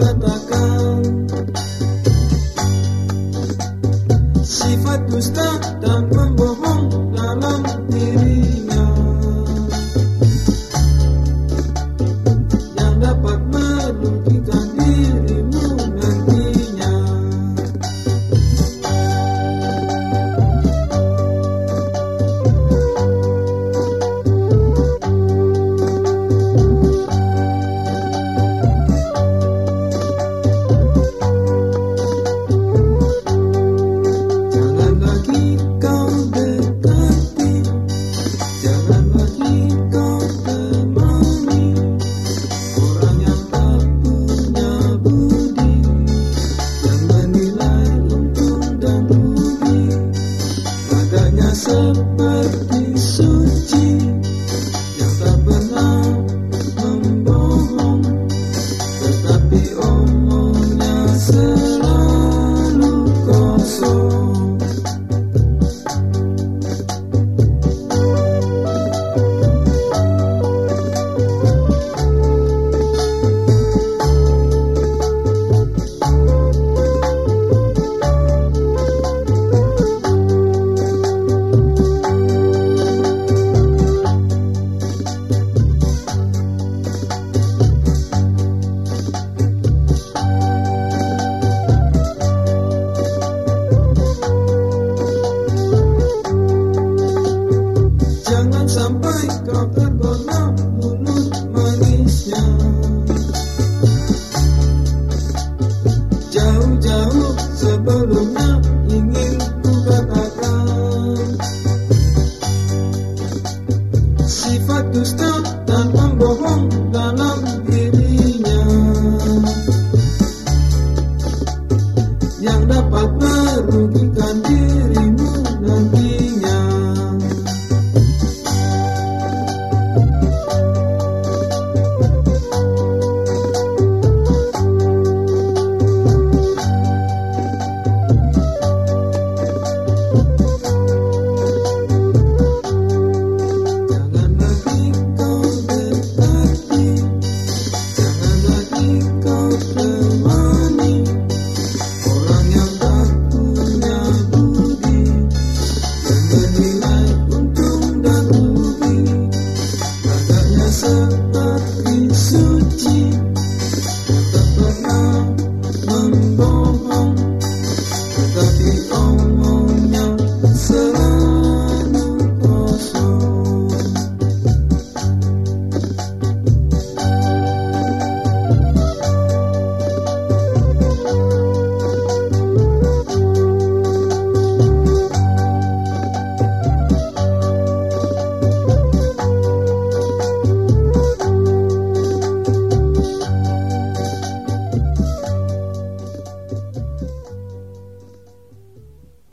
Bye-bye. Seperti suci Yang tak pernah membohong. Tetapi omongnya selalu kosong kau tergoda mulut manisnya. Jauh-jauh sebelumnya ingin ku katakan. Sifat dusta dan pembohong dalam dirinya. Yang dapat merugikan